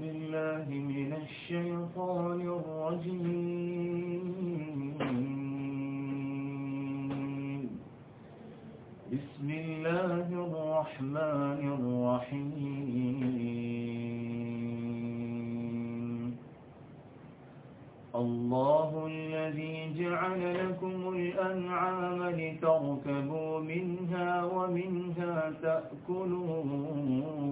بالله من الشيطان الرجيم. بسم الله الرحمن الرحيم. الله الذي جعل لكم الأنعام لتركبوا منها ومنها تأكلون.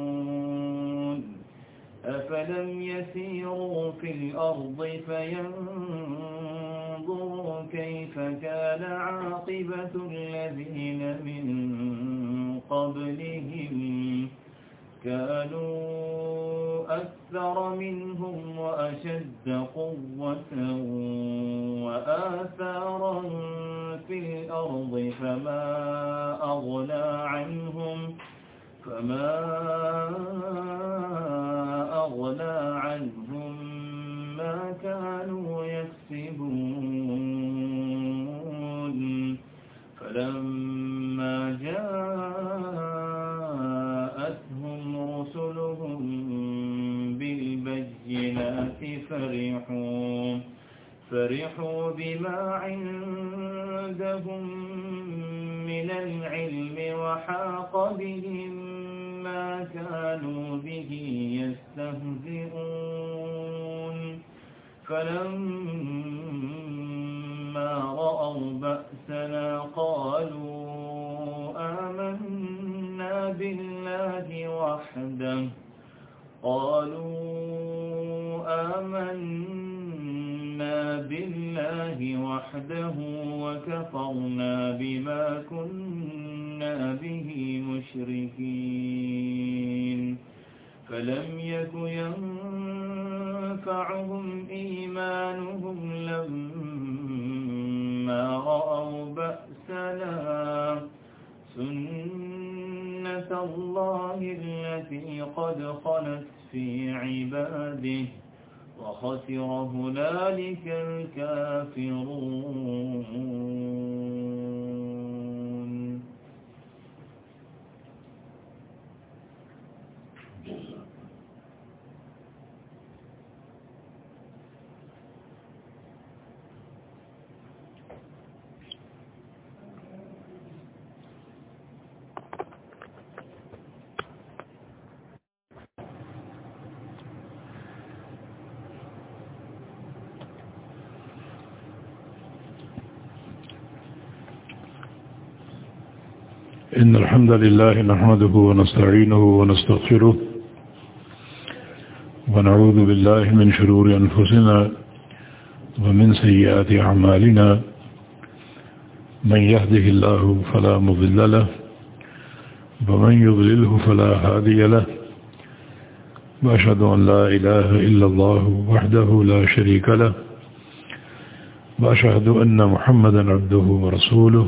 أفلم يسيروا في الأرض فينظروا كيف كان عاقبة الذين من قبلهم كانوا أكثر منهم وأشد قوة وآثارا في الأرض فما أغنى عنهم فما إن الحمد لله نحمده ونستعينه ونستغفره ونعوذ بالله من شرور أنفسنا ومن سيئات أعمالنا من يهده الله فلا مضل له ومن يضلله فلا هادي له وأشهد أن لا إله إلا الله وحده لا شريك له وأشهد أن محمدا عبده ورسوله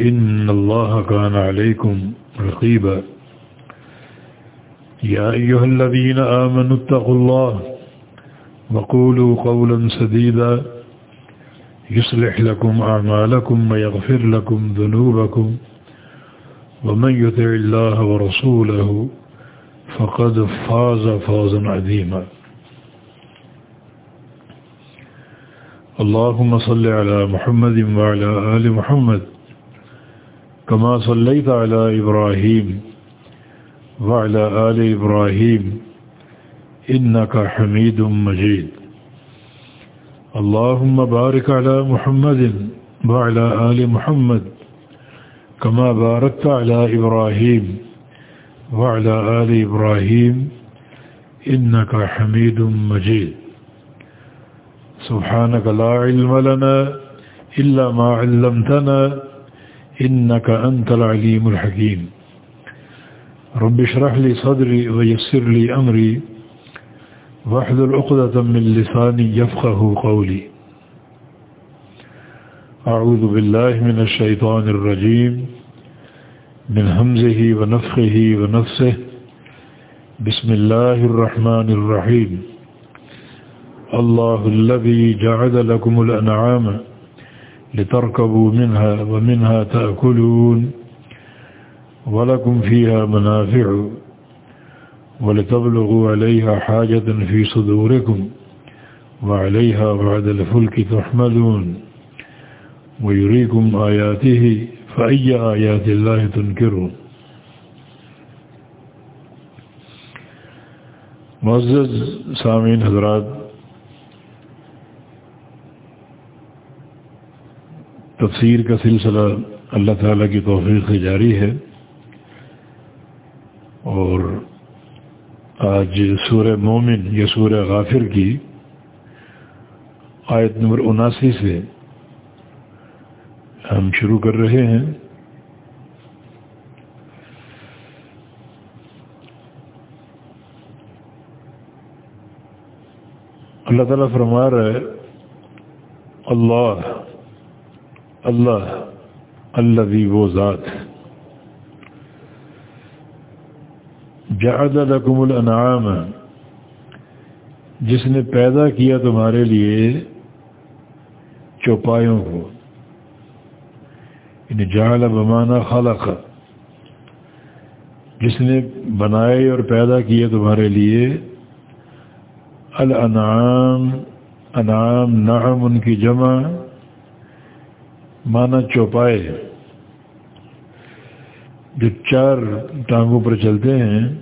إن الله كان عليكم رقيبا. يا أيها الذين آمنوا اتقوا الله وقولوا قولا سديدا. يصلح لكم أعمالكم ويغفر لكم ذنوبكم. ومن يطع الله ورسوله فقد فاز فوزا عظيما. اللهم صل على محمد وعلى آل محمد كما صليت على إبراهيم وعلى آل إبراهيم إنك حميد مجيد. اللهم بارك على محمد وعلى آل محمد كما باركت على إبراهيم وعلى آل إبراهيم إنك حميد مجيد. سبحانك لا علم لنا إلا ما علمتنا إنك أنت العليم الحكيم. رب اشرح لي صدري ويسر لي أمري. واحلل عقدة من لساني يفقه قولي. أعوذ بالله من الشيطان الرجيم. من همزه ونفخه ونفسه. بسم الله الرحمن الرحيم. الله الذي جعل لكم الأنعام لتركبوا منها ومنها تأكلون ولكم فيها منافع ولتبلغوا عليها حاجة في صدوركم وعليها بعد الفلك تحملون ويريكم آياته فأي آيات الله تنكرون معزز سامعین حضرات تفسیر کا سلسلہ اللہ تعالیٰ کی توفیق سے جاری ہے اور آج سورہ مومن یا سورہ غافر کی آیت نمبر اناسی سے ہم شروع کر رہے ہیں۔ اللہ تعالیٰ فرما رہا ہے، اللہ اللہ اللہ بھی وہ ذات جعل لکم الانعام جس نے پیدا کیا تمہارے لیے چوپایوں کو۔ یعنی جعل بمانا خلق، جس نے بنائے اور پیدا کیا تمہارے لیے۔ الانعام، انعام، نعم ان کی جمع۔ مانا چوپائے جو چار ٹانگوں پر چلتے ہیں،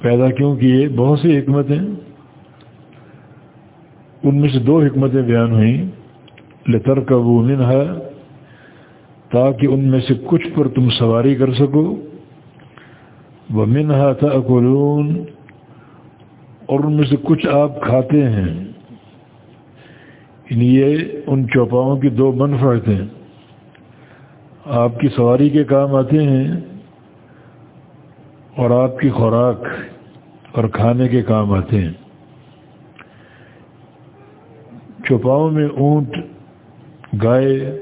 پیدا کیوں کیے؟ بہت سی حکمتیں۔ ان میں سے دو حکمتیں بیان ہوئیں۔ لطر کا وہ ہے تاکہ ان میں سے کچھ پر تم سواری کر سکو۔ وہ منہا تھا اور ان میں سے کچھ آپ کھاتے ہیں۔ یہ ان چوپاؤں کی دو منفعتیں آپ کی سواری کے کام آتے ہیں اور آپ کی خوراک اور کھانے کے کام آتے ہیں۔ چوپاؤں میں اونٹ، گائے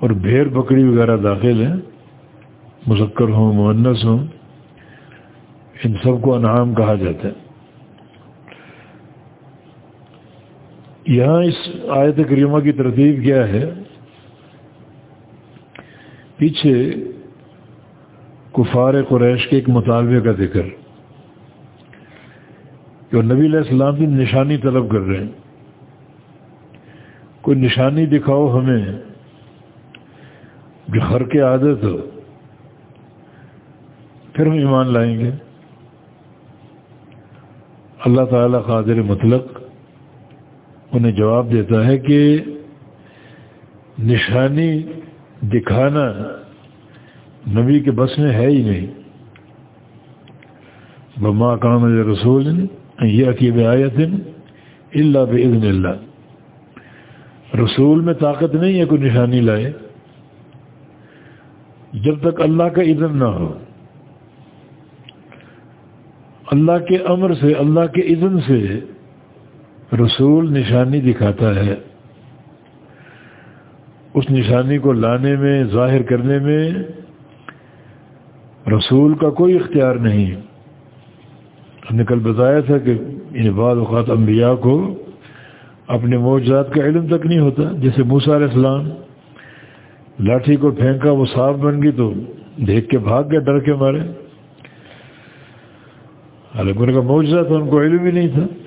اور بھیڑ بکری وغیرہ داخل ہیں۔ مذکر ہوں مونس ہوں۔ ان سب کو انعام کہا جاتا ہے۔ یہاں اس آیت کریمہ کی ترتیب کیا ہے؟ پیچھے کفار قریش کے ایک مطالبے کا ذکر۔ کہ نبی علیہ السلام کی نشانی طلب کر رہے ہیں۔ کوئی نشانی دکھاؤ ہمیں۔ جو ہر کے عادت ہو۔ پھر ہم ایمان لائیں گے۔ اللہ تعالیٰ قادر مطلق۔ انہیں جواب دیتا ہے کہ نشانی دکھانا نبی کے بس میں ہے ہی نہیں۔ بما کام رسول یہ عقیب آیت اللہ بزن اللہ۔ رسول میں طاقت نہیں ہے کوئی نشانی لائے۔ جب تک اللہ کا اذن نہ ہو۔ اللہ کے امر سے، اللہ کے اذن سے رسول نشانی دکھاتا ہے۔ اس نشانی کو لانے میں، ظاہر کرنے میں رسول کا کوئی اختیار نہیں۔ ہم نے کل بتایا تھا کہ ان بعض اوقات انبیاء کو اپنے موجات کا علم تک نہیں ہوتا۔ جیسے موسیٰ علیہ السلام، لاٹھی کو پھینکا، وہ صاف بن گئی تو دیکھ کے بھاگ گیا ڈر کے مارے۔ حالانکہ ان کا موجودہ تھا، ان کو علم بھی نہیں تھا۔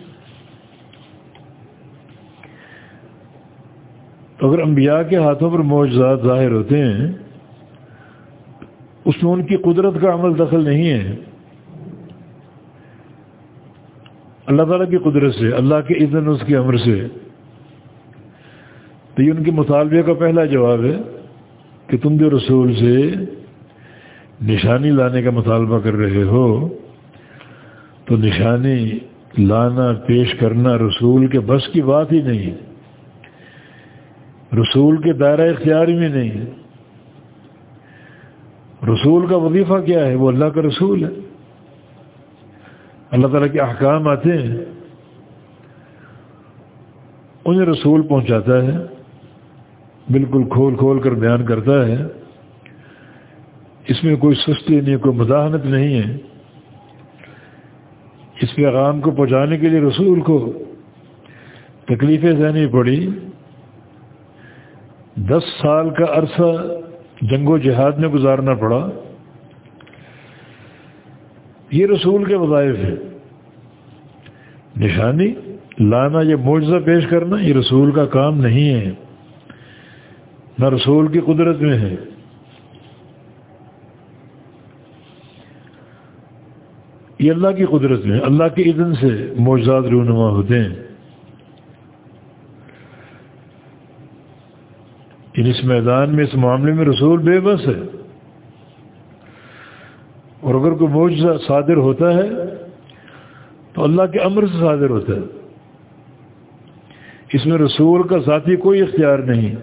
تو اگر انبیاء کے ہاتھوں پر معجزات ظاہر ہوتے ہیں، اس میں ان کی قدرت کا عمل دخل نہیں ہے۔ اللہ تعالیٰ کی قدرت سے، اللہ کے اذن اس کے عمر سے۔ تو یہ ان کے مطالبے کا پہلا جواب ہے کہ تم جو رسول سے نشانی لانے کا مطالبہ کر رہے ہو، تو نشانی لانا، پیش کرنا رسول کے بس کی بات ہی نہیں۔ رسول کے دائرہ اختیار میں نہیں ہے۔ رسول کا وظیفہ کیا ہے؟ وہ اللہ کا رسول ہے۔ اللہ تعالیٰ کے احکام آتے ہیں۔ انہیں رسول پہنچاتا ہے۔ بالکل کھول کھول کر بیان کرتا ہے۔ اس میں کوئی سستی نہیں، کوئی مداحنت نہیں ہے۔ اس پیغام کو پہنچانے کے لیے رسول کو تکلیفیں سہنی پڑی۔ دس سال کا عرصہ جنگ و جہاد میں گزارنا پڑا۔ یہ رسول کے وظائف ہیں۔ نشانی، لانا یہ معجزہ پیش کرنا یہ رسول کا کام نہیں ہے۔ نہ رسول کی قدرت میں ہے۔ یہ اللہ کی قدرت میں اللہ کے اذن سے معجزات رونما ہوتے ہیں۔ ان اس میدان میں اس معاملے میں رسول بے بس ہے اور اگر کوئی معجزہ صادر ہوتا ہے تو اللہ کے امر سے صادر ہوتا ہے۔ اس میں رسول کا ذاتی کوئی اختیار نہیں۔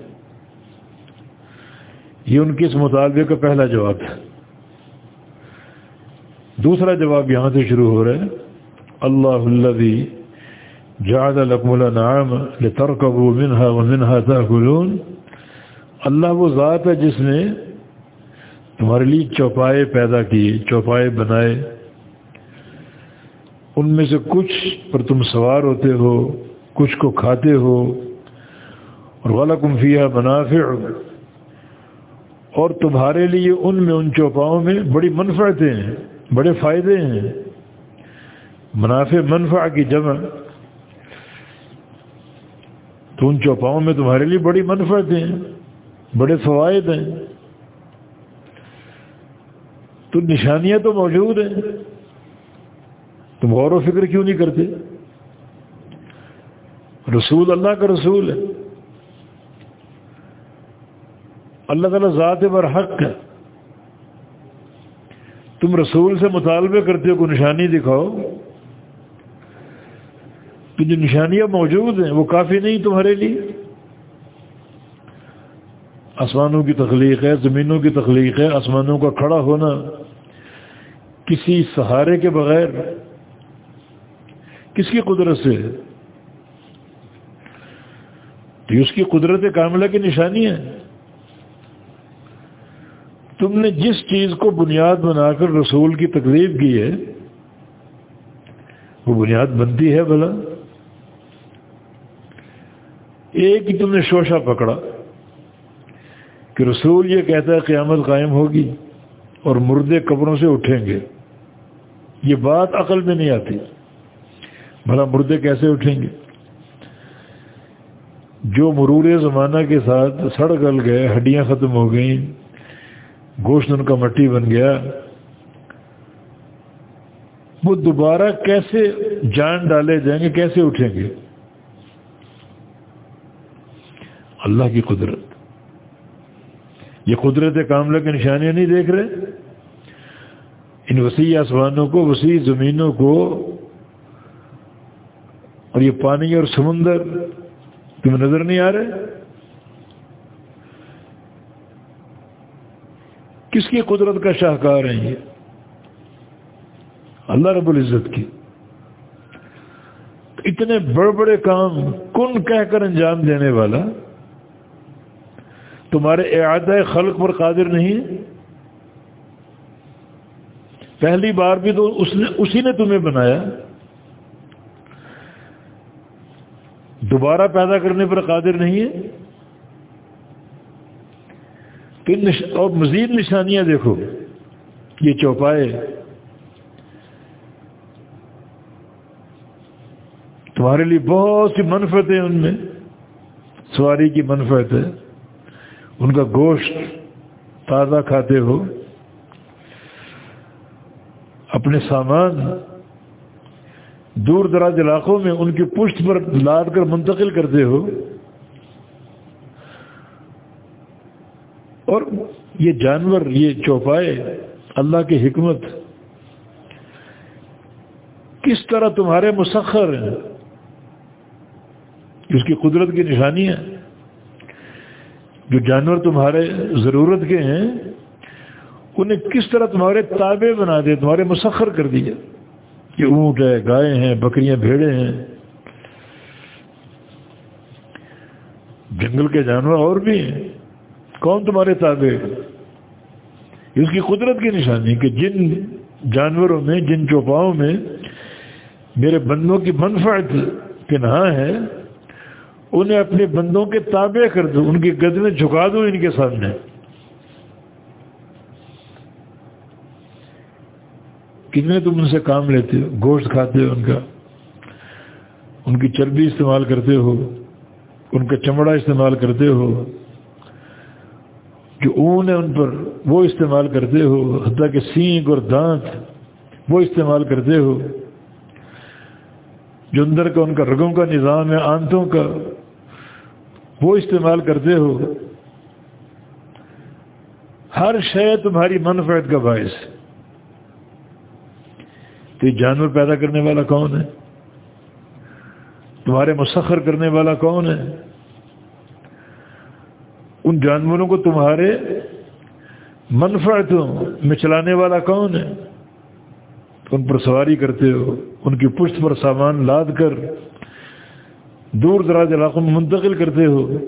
یہ ان کے اس مطالبے کا پہلا جواب ہے۔ دوسرا جواب یہاں سے شروع ہو رہا ہے۔ اللہ الذي جعل لكم الانعام لتركبوا منها ومنها تاكلون اللہ وہ ذات ہے جس نے تمہارے لیے چوپائے پیدا کیے، چوپائے بنائے۔ ان میں سے کچھ پر تم سوار ہوتے ہو، کچھ کو کھاتے ہو۔ اور والا کمفیہ منافع۔ اور تمہارے لیے ان میں، ان چوپاؤں میں بڑی منفعتیں ہیں، بڑے فائدے ہیں۔ منافع، منفع کی جمع۔ تو ان چوپاؤں میں تمہارے لیے بڑی منفعتیں ہیں۔ بڑے فوائد ہیں۔ تو نشانیاں تو موجود ہیں۔ تم غور و فکر کیوں نہیں کرتے؟ رسول اللہ کا رسول ہے۔ اللہ تعالیٰ ذات بر حق ہے۔ تم رسول سے مطالبے کرتے ہو کو نشانی دکھاؤ۔ تو جو نشانیاں موجود ہیں وہ کافی نہیں تمہارے لیے۔ آسمانوں کی تخلیق ہے، زمینوں کی تخلیق ہے، آسمانوں کا کھڑا ہونا کسی سہارے کے بغیر کس کی قدرت سے ہے؟ تو اس کی قدرت کاملہ کی نشانی ہے۔ تم نے جس چیز کو بنیاد بنا کر رسول کی تکلیف کی ہے، وہ بنیاد بنتی ہے بھلا۔ ایک ہی تم نے شوشہ پکڑا۔ کہ رسول یہ کہتا ہے قیامت قائم ہوگی اور مردے قبروں سے اٹھیں گے۔ یہ بات عقل میں نہیں آتی۔ بھلا مردے کیسے اٹھیں گے؟ جو مرور زمانہ کے ساتھ سڑ گل گئے، ہڈیاں ختم ہو گئیں، گوشت ان کا مٹی بن گیا، وہ دوبارہ کیسے جان ڈالے جائیں گے؟ کیسے اٹھیں گے؟ اللہ کی قدرت۔ یہ قدرت کاملہ کی نشانیاں نہیں دیکھ رہے؟ ان وسیع آسمانوں کو، وسیع زمینوں کو، اور یہ پانی اور سمندر تمہیں نظر نہیں آ رہے؟ کس کی قدرت کا شاہکار ہیں یہ؟ اللہ رب العزت کی۔ اتنے بڑے بڑے کام کن کہہ کر انجام دینے والا؟ تمہارے اعادہ خلق پر قادر نہیں پہلی بار بھی تو اس نے اسی نے تمہیں بنایا۔ دوبارہ پیدا کرنے پر قادر نہیں ہے؟ اور مزید نشانیاں دیکھو۔ یہ چوپائے۔ تمہارے لیے بہت سی منفت ان میں۔ سواری کی منفت ہے۔ ان کا گوشت تازہ کھاتے ہو، اپنے سامان دور دراز علاقوں میں ان کی پشت پر لاد کر منتقل کرتے ہو۔ اور یہ جانور، یہ چوپائے، اللہ کی حکمت، کس طرح تمہارے مسخر ہیں؟ اس کی قدرت کی نشانی ہے جو جانور تمہارے ضرورت کے ہیں، انہیں کس طرح تمہارے تابع بنا دے، تمہارے مسخر کر دیے۔ کہ اونٹ ہے، گائے ہیں، بکریاں، بھیڑے ہیں۔ جنگل کے جانور اور بھی ہیں۔ کون تمہارے تابع؟ اس کی قدرت کی نشانی کہ جن جانوروں میں، جن چوپاؤں میں میرے بندوں کی منفعت کے نہا ہے انہیں اپنے بندوں کے تابع کر دو ان کی گدنے جھکا دو ان کے سامنے۔ کتنے تم ان سے کام لیتے ہو؟ گوشت کھاتے ہو ان کا؟ ان کی چربی استعمال کرتے ہو؟ ان کا چمڑا استعمال کرتے ہو؟ جو اون ہے ان پر، وہ استعمال کرتے ہو؟ حتیٰ کہ سینگ اور دانت، وہ استعمال کرتے ہو؟ جو اندر کا ان کا رگوں کا نظام ہے، آنتوں کا وہ استعمال کرتے ہو۔ ہر شے تمہاری منفعت کا باعث۔ تو یہ جانور پیدا کرنے والا کون ہے؟ تمہارے مسخر کرنے والا کون ہے؟ ان جانوروں کو تمہارے منفعتوں میں چلانے والا کون ہے؟ ان پر سواری کرتے ہو، ان کی پشت پر سامان لاد کر۔ دور دراز علاقوں میں منتقل کرتے ہو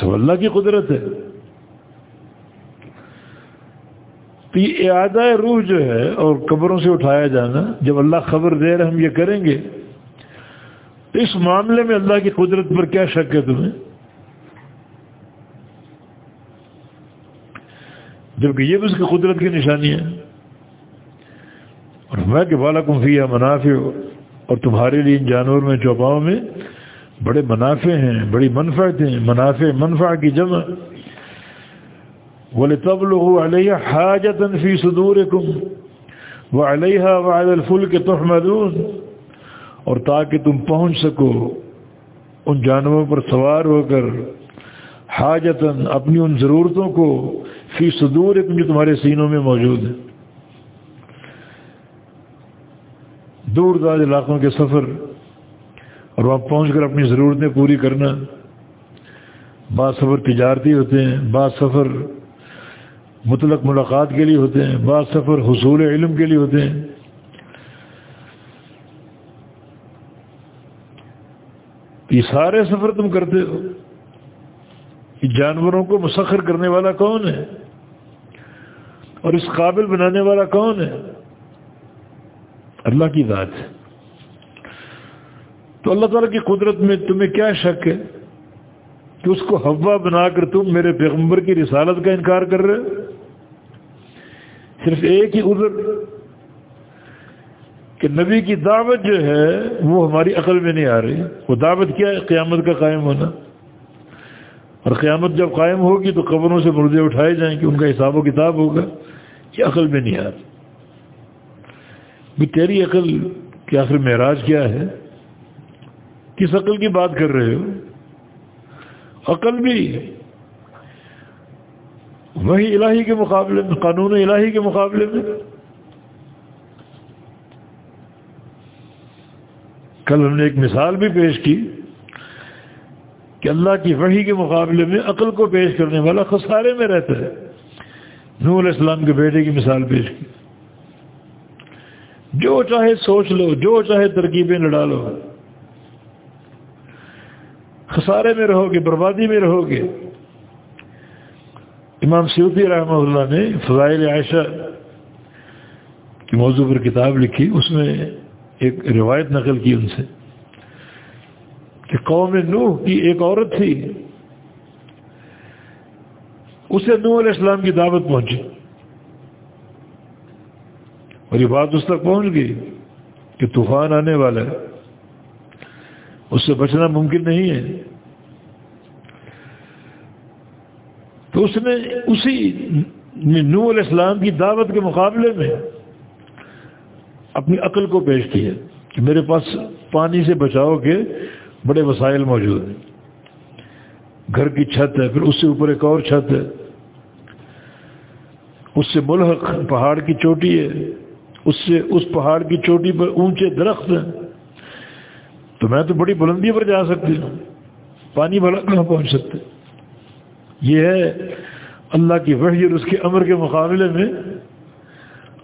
سب اللہ کی قدرت ہے۔ تو یہ اعادہ روح جو ہے اور قبروں سے اٹھایا جانا، جب اللہ خبر دے رہے ہم یہ کریں گے، تو اس معاملے میں اللہ کی قدرت پر کیا شک ہے تمہیں؟ جبکہ یہ بھی اس کی قدرت کی نشانی ہے۔ اور میں کہ بالا کمفیہ منافع۔ اور تمہارے لیے ان جانور میں چوپاؤں میں بڑے منافع ہیں، بڑی منفعت ہیں، منافع منفع کی جمع۔ بولے تب لوگ علیہ حاجت فی صدور کم وہ علیہ وعد الفل کے تحمدون۔ اور تاکہ تم پہنچ سکو ان جانوروں پر سوار ہو کر حاجتاً اپنی ان ضرورتوں کو فی صدور جو تمہارے سینوں میں موجود ہے دور دراز علاقوں کے سفر اور وہاں پہنچ کر اپنی ضرورتیں پوری کرنا۔ بعض سفر تجارتی ہوتے ہیں، بعض سفر مطلق ملاقات کے لیے ہوتے ہیں، بعض سفر حصول علم کے لیے ہوتے ہیں۔ یہ سارے سفر تم کرتے ہو۔ یہ جانوروں کو مسخر کرنے والا کون ہے؟ اور اس قابل بنانے والا کون ہے؟ اللہ کی ذات۔ ہے تو اللہ تعالیٰ کی قدرت میں تمہیں کیا شک ہے کہ اس کو ہوا بنا کر تم میرے پیغمبر کی رسالت کا انکار کر رہے صرف ایک ہی عذر کہ نبی کی دعوت جو ہے وہ ہماری عقل میں نہیں آ رہی۔ وہ دعوت کیا ہے؟ قیامت کا قائم ہونا۔ اور قیامت جب قائم ہوگی تو قبروں سے مردے اٹھائے جائیں گے ان کا حساب و کتاب ہوگا۔ یہ عقل میں نہیں آ رہی۔ بھی تیری عقل کی آخر معراج کیا ہے؟ کس عقل کی بات کر رہے ہو؟ عقل بھی وہی الہی کے مقابلے میں، قانون الہی کے مقابلے میں۔ کل ہم نے ایک مثال بھی پیش کی کہ اللہ کی وحی کے مقابلے میں عقل کو پیش کرنے والا خسارے میں رہتا ہے۔ نور علیہ السلام کے بیٹے کی مثال پیش کی۔ جو چاہے سوچ لو، جو چاہے ترکیبیں لڑا لو۔ خسارے میں رہو گے، بربادی میں رہو گے۔ امام سیوتی رحمہ اللہ نے فضائل عائشہ کی موضوع پر کتاب لکھی، اس میں ایک روایت نقل کی ان سے کہ قوم نوح کی ایک عورت تھی، اسے نوح علیہ السلام کی دعوت پہنچی۔ اور یہ بات اس تک پہنچ گئی کہ طوفان آنے والا ہے۔ اس سے بچنا ممکن نہیں ہے۔ تو اس نے اسی نور علیہ السلام کی دعوت کے مقابلے میں اپنی عقل کو پیش کیا کہ میرے پاس پانی سے بچاؤ کے بڑے وسائل موجود ہیں۔ گھر کی چھت ہے، پھر اس سے اوپر ایک اور چھت ہے۔ اس سے ملحق پہاڑ کی چوٹی ہے۔ اس سے اس پہاڑ کی چوٹی پر اونچے درخت ہیں، تو میں تو بڑی بلندی پر جا سکتی ہوں، پانی بھلا کہاں پہنچ سکتے یہ ہے اللہ کی وحی اور اس کے امر کے مقابلے میں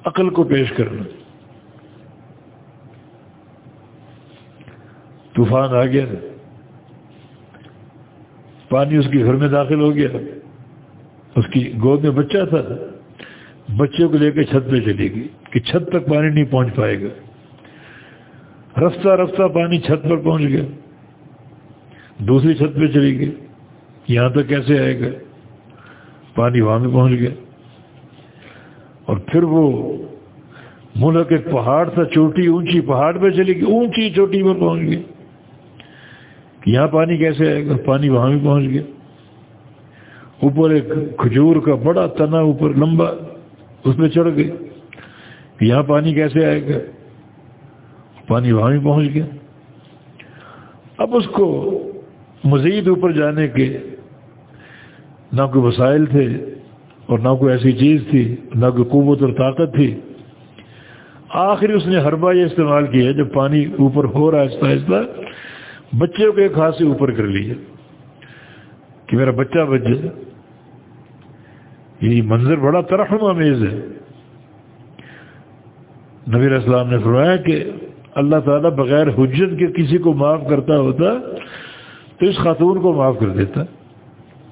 عقل کو پیش کرنا۔ طوفان آ گیا پانی اس کے گھر میں داخل ہو گیا، اس کی گود میں بچہ تھا۔ بچے کو لے کے چھت پہ چلی گئی کہ چھت تک پانی نہیں پہنچ پائے گا۔ رفتہ رفتہ پانی چھت پر پہنچ گیا۔ دوسری چھت پہ چلی گئی۔ یہاں تک کیسے آئے گا؟ پانی وہاں میں پہنچ گیا۔ اور پھر وہ ملک ایک پہاڑ تھا، چوٹی اونچی پہاڑ پہ چلی گئی، اونچی چوٹی پر پہنچ گئی۔ یہاں پانی کیسے آئے گا؟ پانی وہاں بھی پہنچ گیا۔ اوپر ایک کھجور کا بڑا تنا، اوپر لمبا اس میں چڑھ گئی۔ یہاں پانی کیسے آئے گا؟ پانی وہاں بھی پہنچ گیا۔ اب اس کو مزید اوپر جانے کے نہ کوئی وسائل تھے اور نہ کوئی ایسی چیز تھی، نہ کوئی قوت اور طاقت تھی۔ آخری اس نے ہربا یہ استعمال کیا جب پانی اوپر ہو رہا آہستہ آہستہ بچے کو ایک ہاتھ سے اوپر کر لیا کہ میرا بچہ بچ جائے۔ یہ منظر بڑا ترحم امیز ہے۔ نبی اسلام نے فرمایا کہ اللہ تعالیٰ بغیر حجت کے کسی کو معاف کرتا ہوتا تو اس خاتون کو معاف کر دیتا۔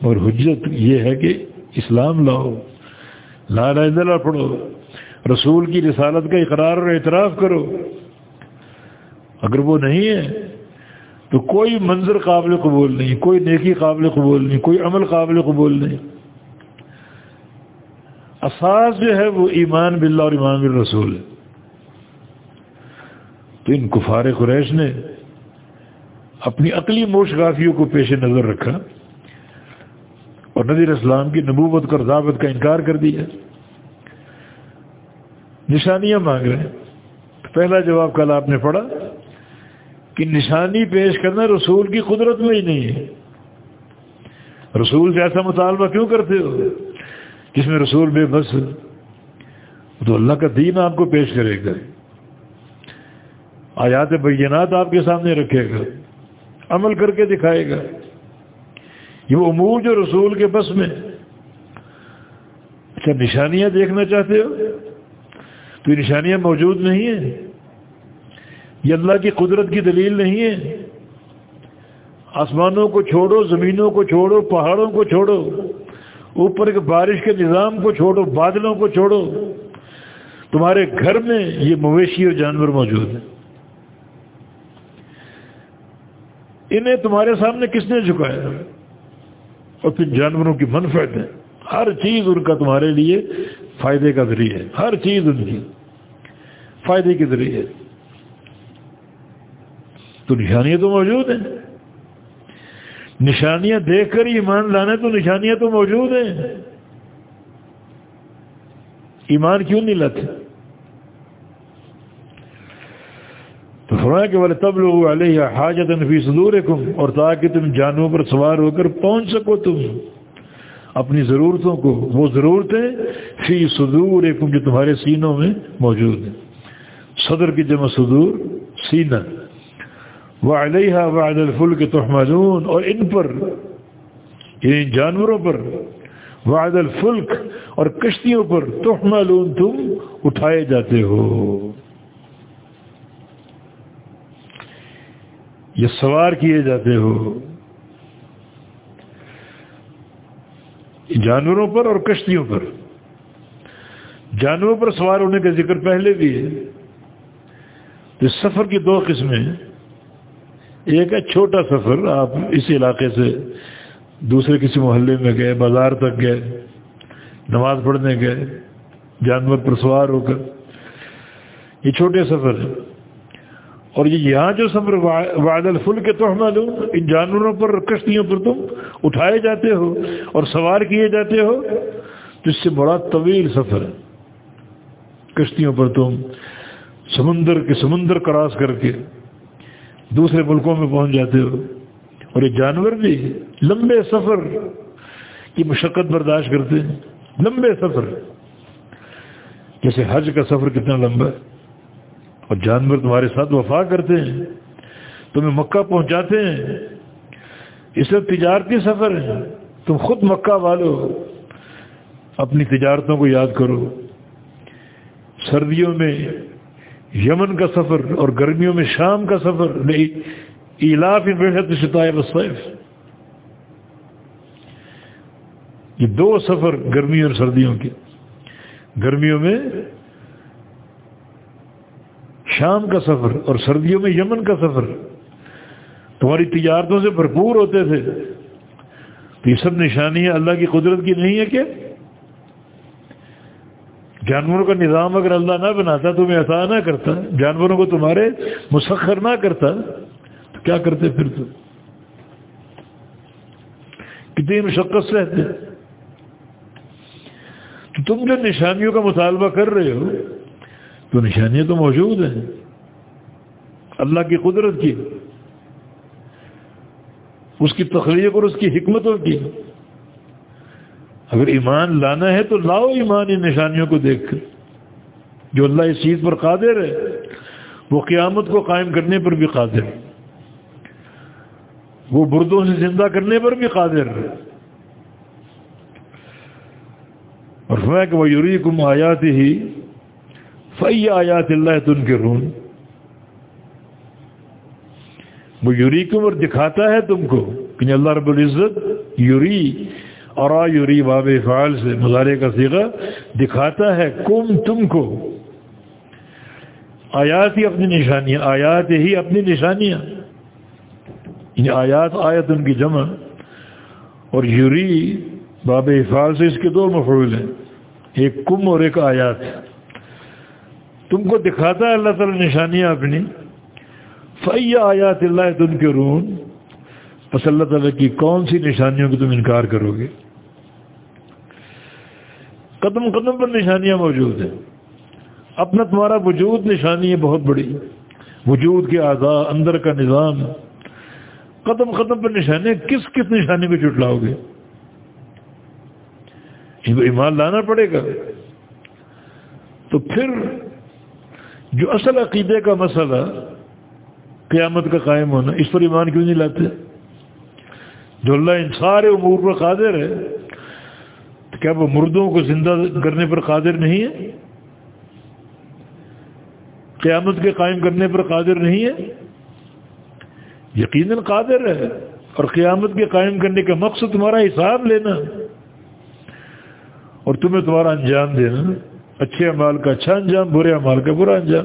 اور حجت یہ ہے کہ اسلام لاؤ، لا اللہ پڑھو، رسول کی رسالت کا اقرار اور اعتراف کرو۔ اگر وہ نہیں ہے تو کوئی منظر قابل قبول نہیں، کوئی نیکی قابل قبول نہیں، کوئی عمل قابل قبول نہیں۔ اساس جو ہے وہ ایمان باللہ اور ایمان بالرسول ہے۔ تو ان کفار قریش نے اپنی عقلی موشگافیوں کو پیش نظر رکھا اور نذیر اسلام کی نبوت اور ضابط کا انکار کر دیا۔ نشانیاں مانگ رہے ہیں۔ پہلا جواب کل آپ نے پڑھا کہ نشانی پیش کرنا رسول کی قدرت میں ہی نہیں ہے۔ رسول سے ایسا مطالبہ کیوں کرتے ہو؟ جس میں رسول بے بس تو اللہ کا دین آپ کو پیش کرے گا۔ آیات بینات آپ کے سامنے رکھے گا۔ عمل کر کے دکھائے گا۔ یہ وہ امور جو رسول کے بس میں۔ اچھا نشانیاں دیکھنا چاہتے ہو؟ تو یہ نشانیاں موجود نہیں ہیں۔ یہ اللہ کی قدرت کی دلیل نہیں ہے آسمانوں کو چھوڑو، زمینوں کو چھوڑو، پہاڑوں کو چھوڑو۔ اوپر کے بارش کے نظام کو چھوڑو، بادلوں کو چھوڑو۔ تمہارے گھر میں یہ مویشی اور جانور موجود ہیں۔ انہیں تمہارے سامنے کس نے جھکایا؟ اور پھر جانوروں کی منفعت ہے۔ ہر چیز ان کا تمہارے لیے فائدے کا ذریعہ ہے۔ ہر چیز ان کی فائدے کے ذریعے تو نشانیاں تو موجود ہیں۔ نشانیاں دیکھ کر ایمان لانا تو نشانیاں تو موجود ہیں۔ ایمان کیوں نہیں لاتے؟ تو فرمایا کہ بولے تب لوگ علیہ حاجت نفی صدور اور تاکہ تم جانوں پر سوار ہو کر پہنچ سکو تم۔ اپنی ضرورتوں کو، وہ ضرورتیں فی صدور جو تمہارے سینوں میں موجود ہیں۔ صدر کی جمع صدور، سینہ۔ وہ علیہ وعد الفل کے تحمدون اور ان پر یعنی جانوروں پر، وعد الفلک اور کشتیوں پر تحملون، تم اٹھائے جاتے ہو۔ یہ سوار کیے جاتے ہو۔ جانوروں پر اور کشتیوں پر۔ جانوروں پر سوار ہونے کا ذکر پہلے بھی ہے۔ تو سفر کی دو قسمیں ایک ہے چھوٹا سفر، آپ اس علاقے سے دوسرے کسی محلے میں گئے، بازار تک گئے، نماز پڑھنے گئے، جانور پر سوار ہو کر۔ یہ چھوٹے سفر ہیں۔ اور یہ یہاں جو سفر وعد الفل کے تو معلوم، ان جانوروں پر، کشتیوں پر تم اٹھائے جاتے ہو اور سوار کیے جاتے ہو، تو اس سے بڑا طویل سفر ہے۔ کشتیوں پر تم سمندر کے سمندر کراس کر کے دوسرے ملکوں میں پہنچ جاتے ہو۔ اور یہ جانور بھی لمبے سفر کی مشقت برداشت کرتے ہیں۔ لمبے سفر۔ جیسے حج کا سفر کتنا لمبا ہے۔ اور جانور تمہارے ساتھ وفا کرتے ہیں۔ تمہیں مکہ پہنچاتے ہیں۔ اس سے تجارتی سفر ہے۔ تم خود مکہ والو۔ اپنی تجارتوں کو یاد کرو۔ سردیوں میں یمن کا سفر اور گرمیوں میں شام کا سفر علاف شتائے یہ دو سفر گرمیوں اور سردیوں کے۔ گرمیوں میں شام کا سفر اور سردیوں میں یمن کا سفر۔ تمہاری تجارتوں سے بھرپور ہوتے تھے۔ تو یہ سب نشانیاں اللہ کی قدرت کی نہیں ہے کیا؟ جانوروں کا نظام اگر اللہ نہ بناتا، تمہیں عطا نہ کرتا، جانوروں کو تمہارے مسخر نہ کرتا، تو کیا کرتے پھر تو کتنی مشقت سے رہتے۔ تو تم جو نشانیوں کا مطالبہ کر رہے ہو، تو نشانیاں تو موجود ہیں۔ اللہ کی قدرت کی، اس کی تخلیق اور اس کی حکمتوں کی۔ اگر ایمان لانا ہے تو لاؤ ایمان ان نشانیوں کو دیکھ کر۔ جو اللہ اس چیز پر قادر ہے، وہ قیامت کو قائم کرنے پر بھی قادر۔ ہے وہ بردوں سے زندہ کرنے پر بھی قادر۔ ہے اور فرمایا کہ وہ یوری کم آیات ہی فی آیات اللہ تن کے رون وہ یوری کم اور دکھاتا ہے تم کو کہ اللہ رب العزت یوری اور یوری باب فعال سے مظاہرے کا سیگا دکھاتا ہے، کم تم کو۔ آیات ہی اپنی نشانیاں، آیات ہی اپنی نشانیاں۔ یعنی آیات آیت ان کی جمع۔ اور یوری باب افعال سے اس کے دو مفعول ہیں، ایک کم اور ایک آیات۔ تم کو دکھاتا ہے اللہ تعالی نشانیاں اپنی۔ فی آیات اللہ تم کے رون بس اللہ تعالیٰ کی کون سی نشانیوں کو تم انکار کرو گے؟ قدم قدم پر نشانیاں موجود ہیں۔ اپنا تمہارا وجود نشانی ہے بہت بڑی۔ وجود کے اعضاء، اندر کا نظام۔ قدم قدم پر نشانیاں کس کس نشانی کو چٹلاؤ گے؟ ایمان لانا پڑے گا۔ تو پھر جو اصل عقیدے کا مسئلہ قیامت کا قائم ہونا، اس پر ایمان کیوں نہیں لاتے؟ جو اللہ ان سارے امور پر قادر ہے تو کیا وہ مردوں کو زندہ کرنے پر قادر نہیں ہے؟ قیامت کے قائم کرنے پر قادر نہیں ہے؟ یقیناً قادر ہے۔ اور قیامت کے قائم کرنے کا مقصد تمہارا حساب لینا۔ اور تمہیں تمہارا انجام دینا۔ اچھے امال کا اچھا انجام، برے امال کا برا انجام۔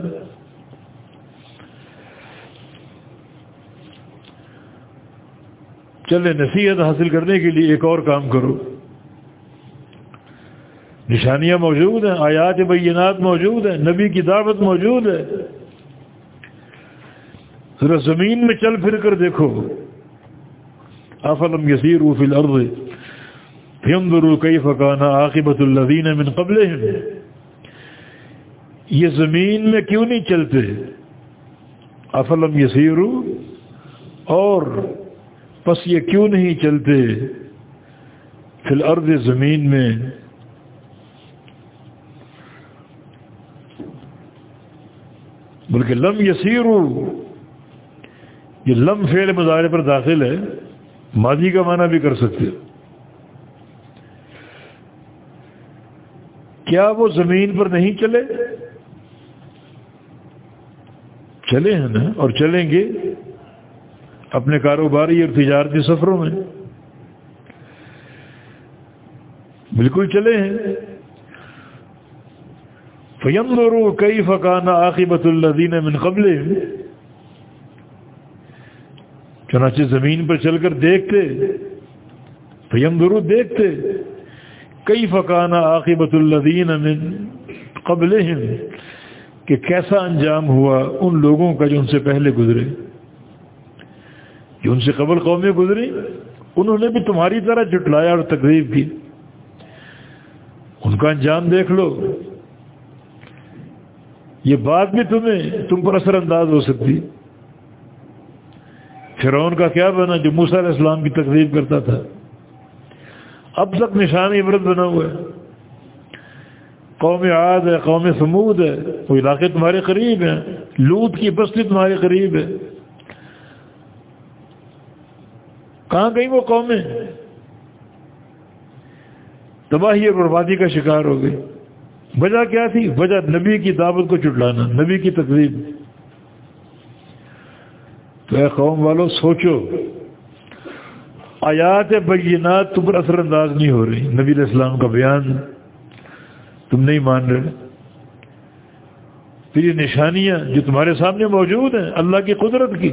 چلے، نصیحت حاصل کرنے کے لیے ایک اور کام کرو۔ نشانیاں موجود ہیں، آیات بینات موجود ہیں، نبی کی دعوت موجود ہے۔ ذرا زمین میں چل پھر کر دیکھو۔ افلم یسیر فی الارض فینظروا کیف کان عاقبت الذین من قبلہم۔ یہ زمین میں کیوں نہیں چلتے؟ افلم یسیرو اور پس یہ کیوں نہیں چلتے؟ فی الارض، زمین میں۔ بلکہ لم یسیرو، یہ لم فعل مظاہرے پر داخل ہے، ماضی کا معنی بھی کر سکتے کیا وہ زمین پر نہیں چلے؟ چلے ہیں نا، اور چلیں گے۔ اپنے کاروباری اور تجارتی سفروں میں۔ بالکل چلے ہیں۔ فیم دورو کئی فقانہ عاقبت اللہ من قبل چنانچہ زمین پر چل کر دیکھتے فیم دیکھتے کئی فقانہ عاقبت الدین قبل کہ کیسا انجام ہوا ان لوگوں کا جو ان سے پہلے گزرے، جو ان سے قبل قومیں گزری، انہوں نے بھی تمہاری طرح جٹلایا اور تقریب کی۔ ان کا انجام دیکھ لو۔ یہ بات بھی تمہیں تم پر اثر انداز ہو سکتی۔ فرعون کا کیا بنا جو موسیٰ علیہ السلام کی تقریب کرتا تھا؟ اب تک نشان عبرت بنا ہوا ہے۔ قوم عاد ہے، قوم سمود ہے۔ وہ علاقے تمہارے قریب ہیں۔ لوت کی بستی تمہارے قریب ہے۔ کہاں گئی وہ قومیں؟ تباہی اور بربادی کا شکار ہو گئی۔ وجہ کیا تھی؟ وجہ نبی کی دعوت کو چٹلانا، نبی کی تقریب۔ تو اے قوم والو، سوچو، آیات بینات تم پر اثر انداز نہیں ہو رہی۔ نبی علیہ السلام کا بیان تم نہیں مان رہے۔ پھر یہ نشانیاں جو تمہارے سامنے موجود ہیں، اللہ کی قدرت کی،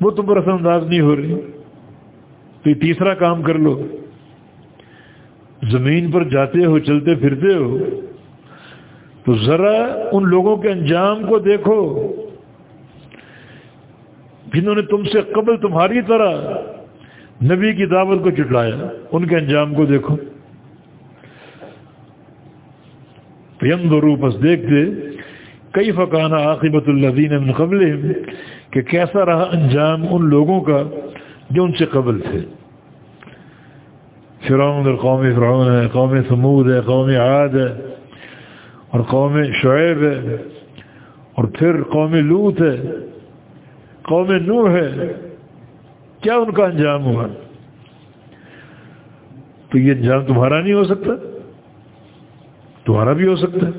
وہ تم پر اثر انداز نہیں ہو رہی۔ تو تیسرا کام کر لو۔ زمین پر جاتے ہو، چلتے پھرتے ہو، تو ذرا ان لوگوں کے انجام کو دیکھو جنہوں نے تم سے قبل تمہاری طرح نبی کی دعوت کو چٹلایا، ان کے انجام کو دیکھو۔ یم دو روپس دیکھتے کئی فقانہ عاقبت اللہ من قبل کہ کیسا رہا انجام ان لوگوں کا جو ان سے قبل تھے۔ فرعون قوم فرعون ہے قوم سمود ہے قوم عاد ہے اور قوم شعیب ہے اور پھر قوم لوت ہے قوم نوح ہے کیا ان کا انجام ہوا؟ تو یہ انجام تمہارا نہیں ہو سکتا؟ تمہارا بھی ہو سکتا ہے۔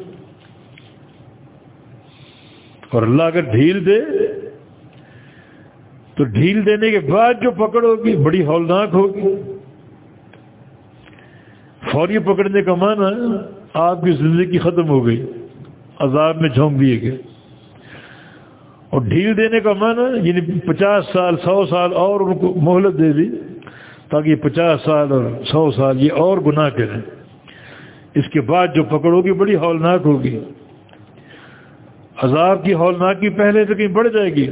اور اللہ اگر ڈھیل دے، تو ڈھیل دینے کے بعد جو پکڑ ہوگی، بڑی ہولناک ہوگی۔ فوری پکڑنے کا معنی آپ کی زندگی ختم ہو گئی، عذاب میں جھونک دیے گئے۔ اور ڈھیل دینے کا معنی یعنی پچاس سال، سو سال اور ان کو مہلت دے دی تاکہ پچاس سال اور سو سال یہ اور گناہ کریں۔ اس کے بعد جو پکڑ ہوگی بڑی ہولناک ہوگی۔ عذاب کی ہولناکی پہلے سے کہیں بڑھ جائے گی۔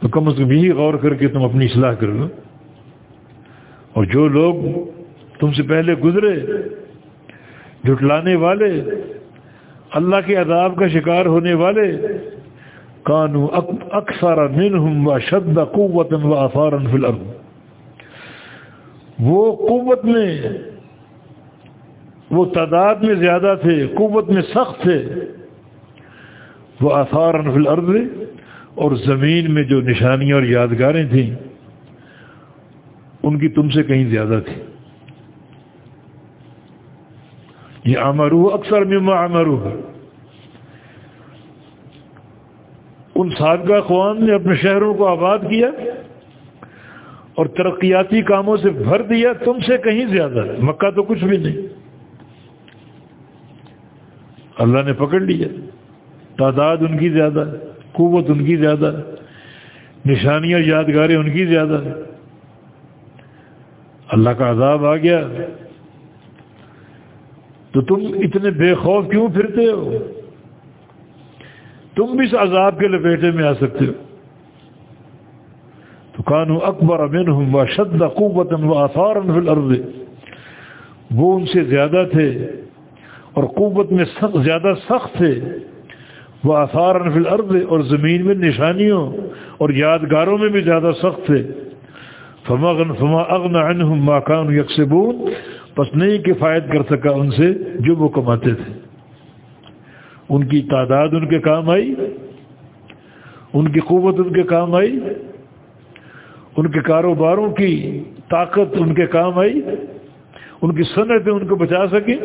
تو کم از کم یہی غور کر کے تم اپنی اصلاح کر لو۔ اور جو لوگ تم سے پہلے گزرے، جھٹلانے والے، اللہ کے عذاب کا شکار ہونے والے، کانو اکثر منہم و شد قوت و آفارن فی الارض۔ وہ قوت میں، وہ تعداد میں زیادہ تھے، قوت میں سخت تھے، وہ آثارن فی الارض اور زمین میں جو نشانیاں اور یادگاریں تھیں۔ ان کی تم سے کہیں زیادہ تھی۔ یہ امرو اکثر مما امرو ان سابقہ اقوام نے اپنے شہروں کو آباد کیا اور ترقیاتی کاموں سے بھر دیا، تم سے کہیں زیادہ۔ ہے مکہ تو کچھ بھی نہیں۔ اللہ نے پکڑ لیا۔ تعداد ان کی زیادہ ہے، قوت ان کی زیادہ ہے۔ نشانیاں، یادگاریں ان کی زیادہ ہے اللہ کا عذاب آ گیا۔ تو تم اتنے بے خوف کیوں پھرتے ہو؟ تم بھی اس عذاب کے لپیٹے میں آ سکتے ہو۔ تو کانو اکبر امن ہوں و شد قوت و آثار الارض۔ وہ ان سے زیادہ تھے اور قوت میں سخت زیادہ سخت تھے۔ وہ آثار فی الارض اور زمین میں نشانیوں اور یادگاروں میں بھی زیادہ سخت تھے۔ فمغن فما اغن عنہم ما کانو یکسبون پس نہیں کفایت کر سکا ان سے جو وہ کماتے تھے. ان کی تعداد ان کے کام آئی. ان کی قوت ان کے کام آئی. ان کے کاروباروں کی طاقت ان کے کام آئی. ان کی صنعتیں ان کو بچا سکیں.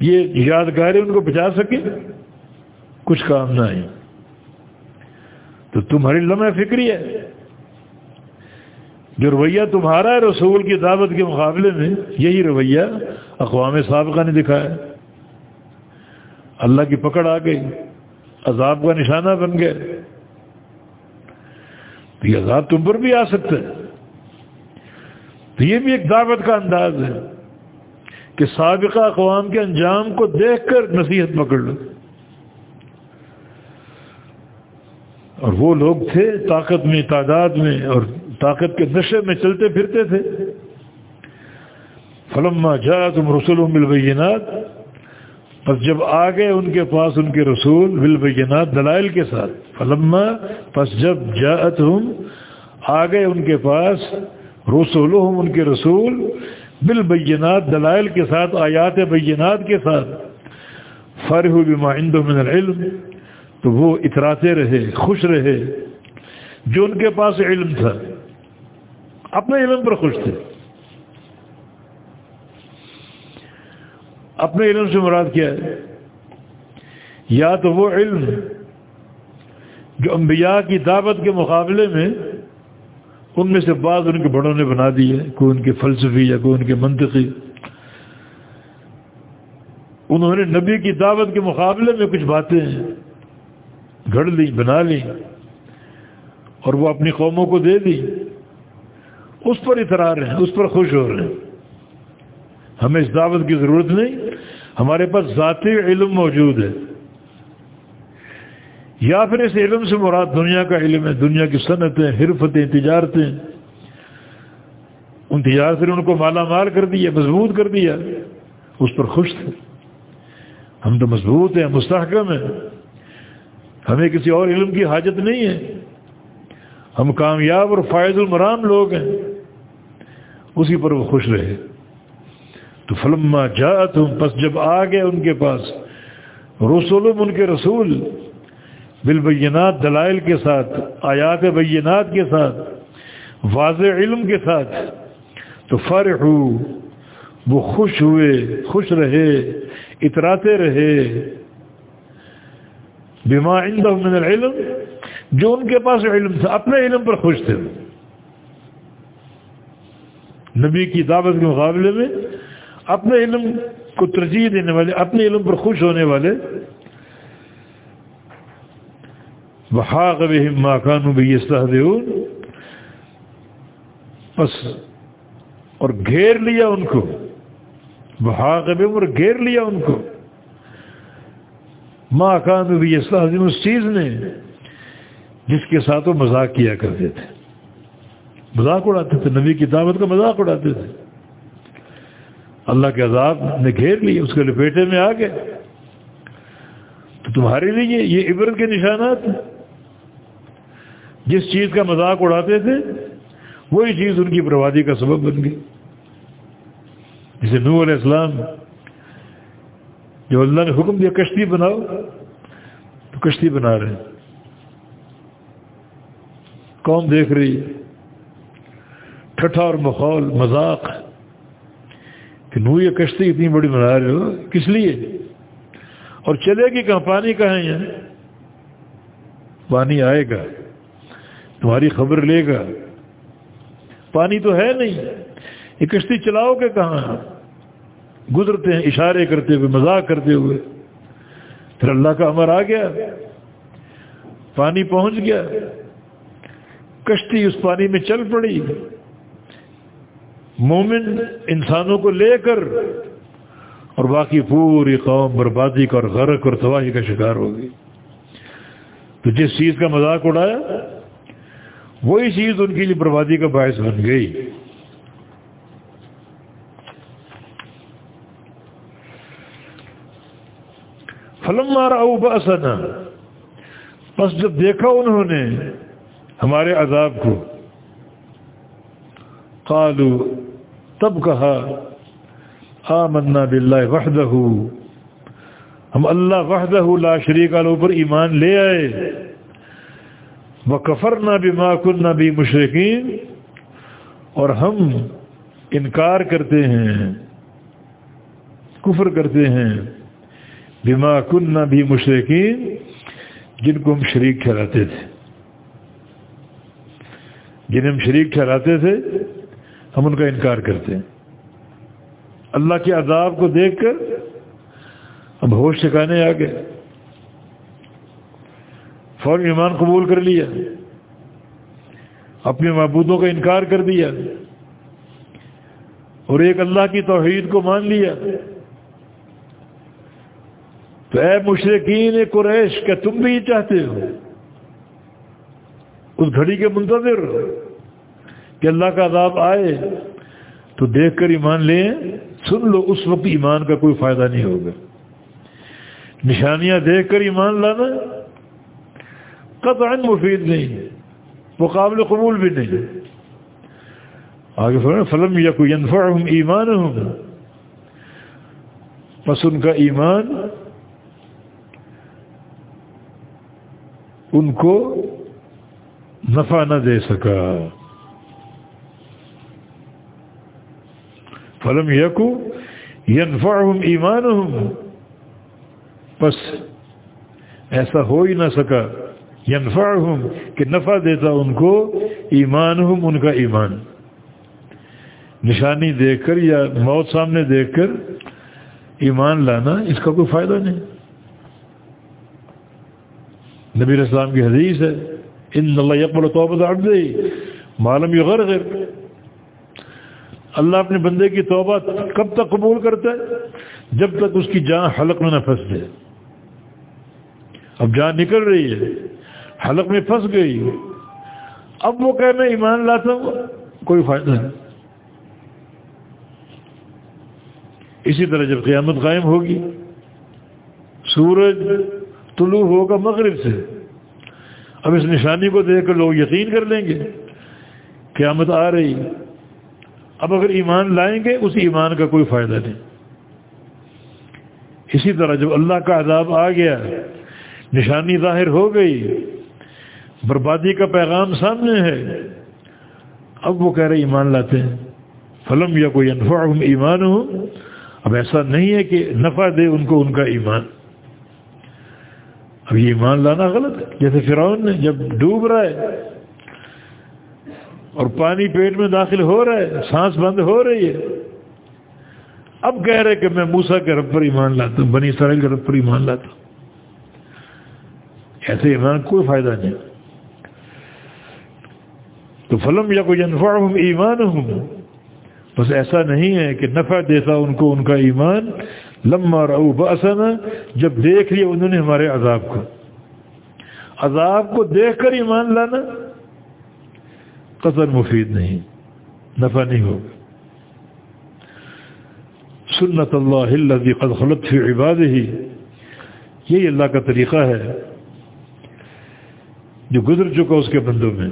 یہ یادگاریں ان کو بچا سکیں. کچھ کام نہ آئی تو تمہاری لمحہ فکری ہے. جو رویہ تمہارا ہے، رسول کی دعوت کے مقابلے میں، یہی رویہ اقوام سابقہ نے دکھایا۔ اللہ کی پکڑ آ گئی، عذاب کا نشانہ بن گئے تو یہ عذاب تم پر بھی آ سکتا ہے۔ تو یہ بھی ایک دعوت کا انداز ہے کہ سابقہ اقوام کے انجام کو دیکھ کر نصیحت پکڑ لو۔ اور وہ لوگ تھے طاقت میں، تعداد میں اور طاقت کے نشے میں چلتے پھرتے تھے۔ فلما جا تم رسول بالبینات بس جب آ گئے ان کے پاس ان کے رسول بالبینات دلائل کے ساتھ۔ فلما، پس جب جاءت ہم آ گئے ان کے پاس رسول ان کے رسول بالبینات دلائل کے ساتھ، آیات بینات کے ساتھ۔ فرح بما عندهم من العلم، تو وہ اتراتے رہے، خوش رہے۔ جو ان کے پاس علم تھا۔ اپنے علم پر خوش تھے۔ اپنے علم سے مراد کیا ہے؟ یا تو وہ علم جو انبیاء کی دعوت کے مقابلے میں ان میں سے بعض ان کے بڑوں نے بنا دی ہے، کوئی ان کے فلسفی یا کوئی ان کے منطقی۔ انہوں نے نبی کی دعوت کے مقابلے میں کچھ باتیں گھڑ لی بنا لی اور وہ اپنی قوموں کو دے دی اس پر اترا رہے ہیں اس پر خوش ہو رہے ہیں۔ ہمیں اس دعوت کی ضرورت نہیں، ہمارے پاس ذاتی علم موجود ہے۔ یا پھر اس علم سے مراد دنیا کا علم ہے، دنیا کی صنعتیں، حرفتیں، تجارتیں۔ ان تجارت نے ان کو مالا مال کر دیا، مضبوط کر دیا، اس پر خوش تھے۔ ہم تو مضبوط ہیں، مستحکم ہیں۔ ہمیں کسی اور علم کی حاجت نہیں ہے۔ ہم کامیاب اور فائز المرام لوگ ہیں۔ اسی پر وہ خوش رہے۔ تو فلما جا تم جب آ گئے ان کے پاس رسول ان کے رسول، بالبینات، دلائل کے ساتھ، آیات بینات کے ساتھ، واضح علم کے ساتھ، تو فرح وہ خوش ہوئے، خوش رہے، اتراتے رہے۔ بیما من العلم، جو ان کے پاس علم تھا، اپنے علم پر خوش تھے۔ نبی کی دعوت کے مقابلے میں اپنے علم کو ترجیح دینے والے، اپنے علم پر خوش ہونے والے۔ بحاق بہم ماکان بھی بس، اور گھیر لیا ان کو۔ بحاق بہم اور گھیر لیا ان کو۔ ماں کان بھی اس چیز نے جس کے ساتھ وہ مذاق کیا کرتے تھے۔ مذاق اڑاتے تھے، نبی کی دعوت کا مذاق اڑاتے تھے۔ اللہ کے عذاب نے گھیر لی، اس کے لپیٹے میں آ گئے۔ تو تمہارے لیے یہ عبرت کے نشانات جس چیز کا مذاق اڑاتے تھے، وہی چیز ان کی بربادی کا سبب بن گئی۔ جسے نور علیہ السلام، جو اللہ نے حکم دیا، کشتی بناؤ، تو کشتی بنا رہے ہیں۔ کون دیکھ رہی ہے۔ ٹھٹھا اور مخول مذاق. کہ نو یہ کشتی اتنی بڑی بنا رہے ہو، کس لیے؟ اور چلے گی کہاں؟ پانی کہاں ہے؟ پانی آئے گا، تمہاری خبر لے گا. پانی تو ہے نہیں، یہ کشتی چلاؤ گے کہاں؟ گزرتے ہیں، اشارے کرتے ہوئے، مذاق کرتے ہوئے. پھر اللہ کا امر آ گیا، پانی پہنچ گیا. کشتی اس پانی میں چل پڑی. مومن انسانوں کو لے کر اور باقی پوری قوم بربادی کا اور غرق اور تباہی کا شکار ہوگی۔ تو جس چیز کا مذاق اڑایا، وہی چیز ان کے لیے بربادی کا باعث بن گئی۔ فلم مارا او بسنا بس جب دیکھا انہوں نے ہمارے عذاب کو قالو تب کہا، آمنا باللہ وحدہ ہم اللہ وحدہ لا شریک علیہ پر ایمان لے آئے وہ کفر نہ بھی ماکن نہ بھی مشرقین اور ہم انکار کرتے ہیں، کفر کرتے ہیں، بما کن نہ بھی مشرقین جن کو ہم شریک ٹھہراتے تھے، جنہیں ہم شریک ٹھہراتے تھے ہم ان کا انکار کرتے ہیں۔ اللہ کے عذاب کو دیکھ کر ہم ہوش ٹھکانے آ گئے فوری ایمان قبول کر لیا۔ اپنے معبودوں کا انکار کر دیا۔ اور ایک اللہ کی توحید کو مان لیا۔ تو اے مشرقین قریش، کیا تم بھی یہ چاہتے ہو؟ اس گھڑی کے منتظر۔ کہ اللہ کا عذاب آئے تو دیکھ کر ایمان لیں سن لو، اس وقت ایمان کا کوئی فائدہ نہیں ہوگا۔ نشانیاں دیکھ کر ایمان لانا قطعا مفید نہیں وہ قابل قبول بھی نہیں۔ ہے آگے فرمائے فلم یا کوئی انفع ہوں ایمان ہوں بس ان کا ایمان، ان کو نفع نہ دے سکا۔ فلم یقو ینفعہم ایمانہم. بس ایسا ہو ہی نہ سکا. ینفعہم، کہ نفع دیتا ان کو، ایمانہم، ان کا ایمان. نشانی دیکھ کر یا موت سامنے دیکھ کر ایمان لانا اس کا کوئی فائدہ نہیں. نبی اسلام کی حدیث ہے، ان اللہ یقبل توبہ عبد معلوم یغرغر. اللہ اپنے بندے کی توبہ کب تک قبول کرتا ہے؟ جب تک اس کی جان حلق میں نہ پھنس جائے۔ اب جان نکل رہی ہے، حلق میں پھنس گئی۔ اب وہ کہ میں ایمان لاتا ہوں، کوئی فائدہ نہیں۔ اسی طرح جب قیامت قائم ہوگی، سورج طلوع ہوگا مغرب سے۔ اب اس نشانی کو دیکھ کر لوگ یقین کر لیں گے، قیامت آ رہی۔ اب اگر ایمان لائیں گے، اس ایمان کا کوئی فائدہ نہیں۔ اسی طرح جب اللہ کا عذاب آ گیا، نشانی ظاہر ہو گئی، بربادی کا پیغام سامنے ہے، اب وہ کہہ رہے ایمان لاتے ہیں۔ فلم یا کوئی انفع ایمان ہو اب ایسا نہیں ہے کہ نفع دے ان کو ان کا ایمان۔ اب یہ ایمان لانا غلط ہے۔ جیسے فرعون نے جب ڈوب رہا ہے اور پانی پیٹ میں داخل ہو رہا ہے، سانس بند ہو رہی ہے۔ اب کہہ رہے کہ میں موسا کے رب پر ایمان لاتا ہوں، بنی اسرائیل کے رب پر ایمان لاتا ہوں۔ ایسے ایمان کوئی فائدہ نہیں۔ تو فلم یا کوئی انفع ہوں ایمان ہوں بس ایسا نہیں ہے کہ نفع دیتا ان کو ان کا ایمان۔ لما رو بسنا جب دیکھ لیا انہوں نے ہمارے عذاب کو۔ عذاب کو دیکھ کر ایمان لانا۔ قطر مفید نہیں، نفع نہیں ہوگا سنت اللہ قد خلط فی عباد ہی یہی اللہ کا طریقہ ہے جو گزر چکا اس کے بندوں میں۔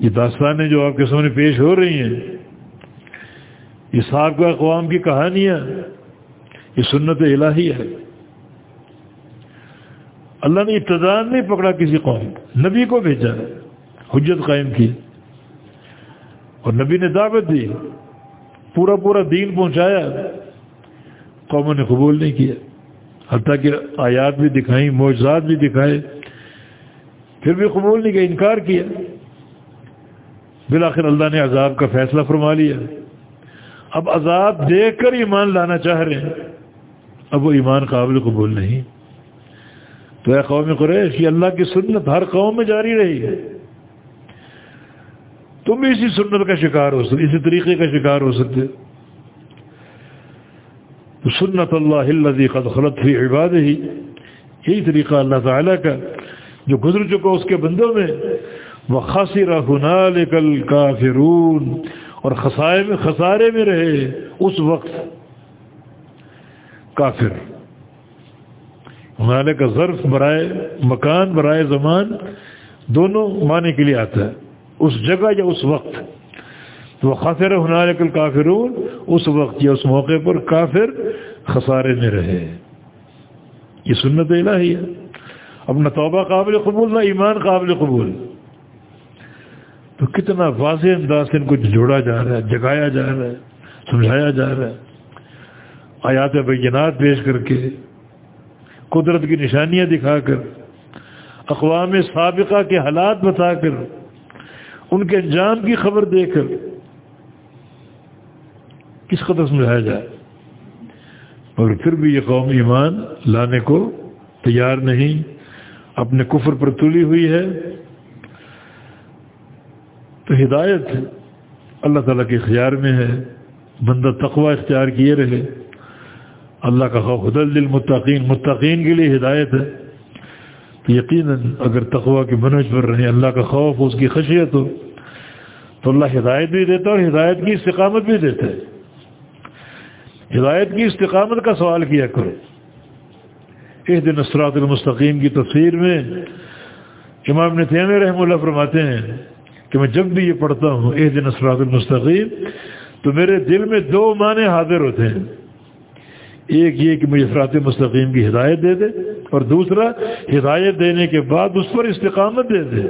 یہ داستانیں جو آپ کے سامنے پیش ہو رہی ہیں، یہ سابقہ اقوام کی کہانیاں، یہ سنت الہی ہے۔ اللہ نے ابتدا نہیں پکڑا کسی قوم نبی کو بھیجا۔ حجت قائم کی۔ اور نبی نے دعوت دی۔ پورا پورا دین پہنچایا۔ قوموں نے قبول نہیں کیا۔ حتیٰ کہ آیات بھی دکھائیں، معجزات بھی دکھائے پھر بھی قبول نہیں کیا، انکار کیا۔ بالآخر اللہ نے عذاب کا فیصلہ فرما لیا۔ اب عذاب دیکھ کر ایمان لانا چاہ رہے ہیں، اب وہ ایمان قابل قبول نہیں۔ تو اے قوم قریش، یہ اللہ کی سنت ہر قوم میں جاری رہی ہے۔ تم بھی اسی سنت کا شکار ہو سکتے، اسی طریقے کا شکار ہو سکتے۔ تو سنت اللہ قد خلط فی عباد ہی یہی طریقہ اللہ تعالیٰ کا جو گزر چکا اس کے بندوں میں۔ وہ خاصی رہنال کل اور خسارے میں خسارے میں رہے اس وقت کافر۔ ہمارے کا ظرف برائے مکان، برائے زمان، دونوں معنی کے لیے آتا ہے۔ اس جگہ یا اس وقت۔ تو وہ خاصر ہنارے کل کافرون اس وقت یا اس موقع پر کافر خسارے میں رہے۔ یہ سنت الہی ہے۔ اب نہ توبہ قابل قبول، نہ ایمان قابل قبول۔ تو کتنا واضح انداز سے ان کو جوڑا جا رہا ہے، جگایا جا رہا ہے، سمجھایا جا رہا ہے۔ آیات بینات پیش کر کے قدرت کی نشانیاں دکھا کر، اقوام سابقہ کے حالات بتا کر، ان کے انجام کی خبر دے کر کس قدر سمجھایا جائے۔ مگر پھر بھی یہ قوم ایمان لانے کو تیار نہیں، اپنے کفر پر تلی ہوئی ہے۔ تو ہدایت اللہ تعالیٰ کے اختیار میں ہے، بندہ تقوی اختیار کیے رہے۔ اللہ کا خوف خدل المتقین متقین کے لیے ہدایت ہے۔ تو یقیناً اگر تقوی کی منج پر رہے، اللہ کا خوف، اس کی خشیت ہو، تو اللہ ہدایت بھی دیتا ہے اور ہدایت کی استقامت بھی دیتا ہے۔ ہدایت کی استقامت کا سوال کیا کرو۔ ایک دن اسرات المستقیم کی تفسیر میں امام نے تیم رحم اللہ فرماتے ہیں کہ میں جب بھی یہ پڑھتا ہوں ایک دن اسرات المستقیم، تو میرے دل میں دو معنی حاضر ہوتے ہیں۔ ایک یہ کہ مجھے افراد مستقیم کی ہدایت دے دے اور دوسرا، ہدایت دینے کے بعد اس پر استقامت دے دے۔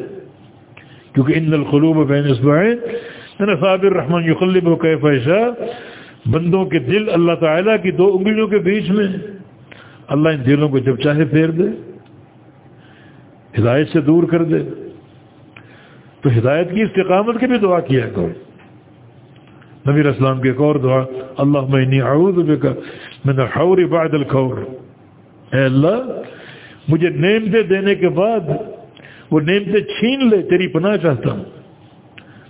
کیونکہ ان القلوب بین اسبائیں صابر الرحمن یقلب و فیشا بندوں کے دل اللہ تعالیٰ کی دو انگلیوں کے بیچ میں۔ اللہ ان دلوں کو جب چاہے پھیر دے۔ ہدایت سے دور کر دے۔ تو ہدایت کی استقامت کی بھی دعا کیا کرو۔ نبی اسلام کی ایک اور دعا اللہ میں اعوذ بکا من الحور بعد الخور اے اللہ، مجھے نعمتیں دینے کے بعد وہ نعمتیں چھین لے، تیری پناہ چاہتا ہوں۔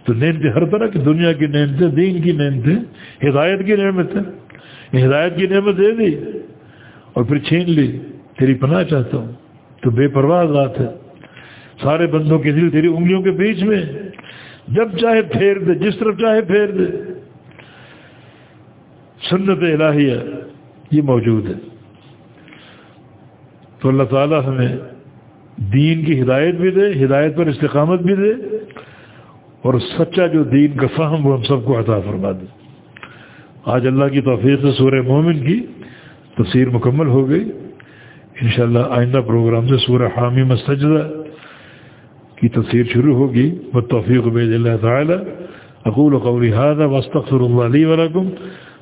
تو نعمتیں ہر طرح کی، دنیا کی نعمتیں، دین کی نعمتیں، ہدایت کی نعمتیں۔ ہدایت کی نعمت دے دی اور پھر چھین لی، تیری پناہ چاہتا ہوں۔ تو بے پرواہ ذات ہے۔ سارے بندوں کے دل تیری انگلیوں کے بیچ میں۔ جب چاہے پھیر دے، جس طرف چاہے پھیر دے۔ سنت الہیہ۔ یہ موجود ہے۔ تو اللہ تعالیٰ ہمیں دین کی ہدایت بھی دے، ہدایت پر استقامت بھی دے، اور سچا جو دین کا فہم وہ ہم سب کو عطا فرما دے۔ آج اللہ کی توفیق سے سورہ مومن کی تفسیر مکمل ہو گئی۔ انشاءاللہ آئندہ پروگرام سے سورہ حامی مستجدہ کی تفسیر شروع ہوگی۔ وہ توفیق اللہ تعالیٰ۔ اقول قولی هذا واستغفر الله لي ولكم۔